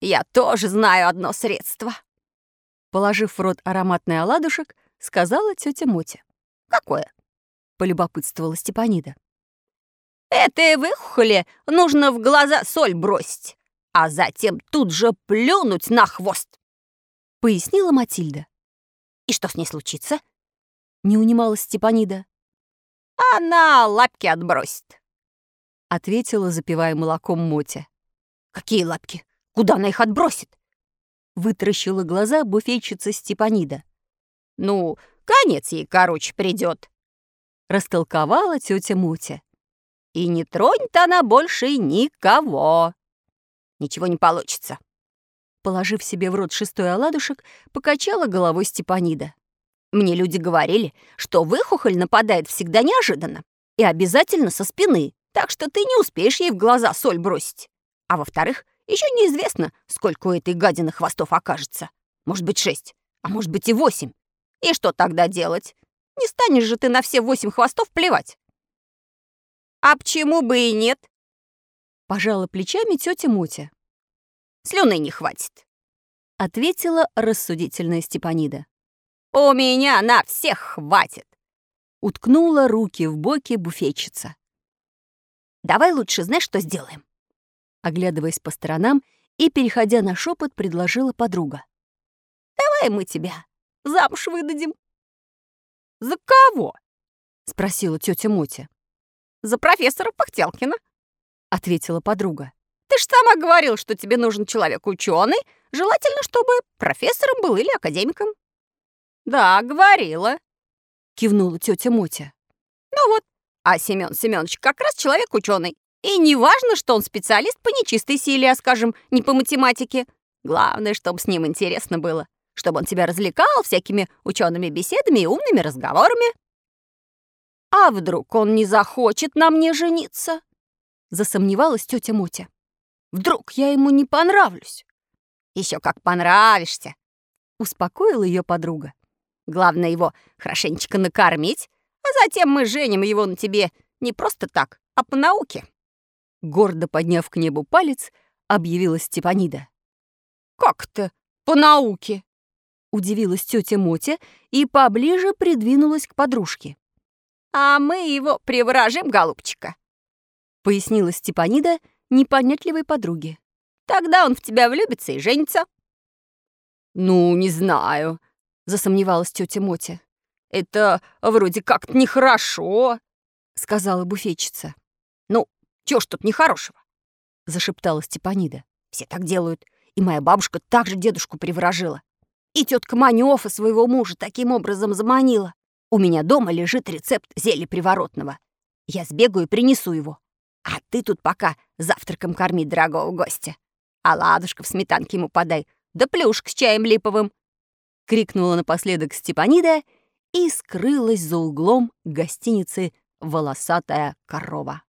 Я тоже знаю одно средство. Положив в рот ароматный оладушек, сказала тетя Мотя. Какое? Полюбопытствовала Степанида. Этой выхухоли нужно в глаза соль бросить, а затем тут же плюнуть на хвост. Пояснила Матильда. И что с ней случится? Не унималась Степанида. Она лапки отбросит. Ответила, запивая молоком Мотя. Какие лапки? Куда она их отбросит? Вытаращила глаза буфетчица Степанида. Ну, конец ей, короче, придет. Растолковала тетя Мотя. И не тронет она больше никого. Ничего не получится. Положив себе в рот шестой оладушек, покачала головой Степанида. Мне люди говорили, что выхухоль нападает всегда неожиданно и обязательно со спины, так что ты не успеешь ей в глаза соль бросить. А во-вторых, еще неизвестно, сколько у этой гадины хвостов окажется. Может быть, шесть, а может быть и восемь. И что тогда делать? Не станешь же ты на все восемь хвостов плевать. А почему бы и нет? Пожала плечами тетя Мотя. Слюны не хватит. Ответила рассудительная Степанида. У меня на всех хватит. Уткнула руки в боки буфетчица. Давай лучше знаешь, что сделаем? Оглядываясь по сторонам и, переходя на шепот, предложила подруга. Давай мы тебя замуж выдадим. За кого? Спросила тетя Мотя. За профессора Пахтелкина, ответила подруга. Ты ж сама говорил, что тебе нужен человек ученый, желательно, чтобы профессором был или академиком. Да, говорила, кивнула тетя Мотя. Ну вот, а Семен Семенович как раз человек ученый. И не важно, что он специалист по нечистой силе, а, скажем, не по математике. Главное, чтобы с ним интересно было, чтобы он тебя развлекал всякими учеными беседами и умными разговорами. «А вдруг он не захочет на мне жениться?» — засомневалась тетя Мотя. «Вдруг я ему не понравлюсь?» Еще как понравишься!» — успокоила ее подруга. «Главное его хорошенечко накормить, а затем мы женим его на тебе не просто так, а по науке». Гордо подняв к небу палец, объявила Степанида. «Как то по науке?» Удивилась тетя Мотя и поближе придвинулась к подружке. «А мы его приворожим, голубчика», — пояснила Степанида непонятливой подруге. «Тогда он в тебя влюбится и женится». «Ну, не знаю», — засомневалась тетя Мотя. «Это вроде как-то нехорошо», — сказала буфетчица. «Ну, чё ж тут нехорошего?» — зашептала Степанида. «Все так делают, и моя бабушка также дедушку приворожила. И тетка Манёфа своего мужа таким образом заманила. У меня дома лежит рецепт зелья приворотного. Я сбегаю и принесу его. А ты тут пока завтраком корми дорогого гостя. А ладушка в сметанке ему подай, да плюшек с чаем липовым!» Крикнула напоследок Степанида и скрылась за углом гостиницы «Волосатая корова».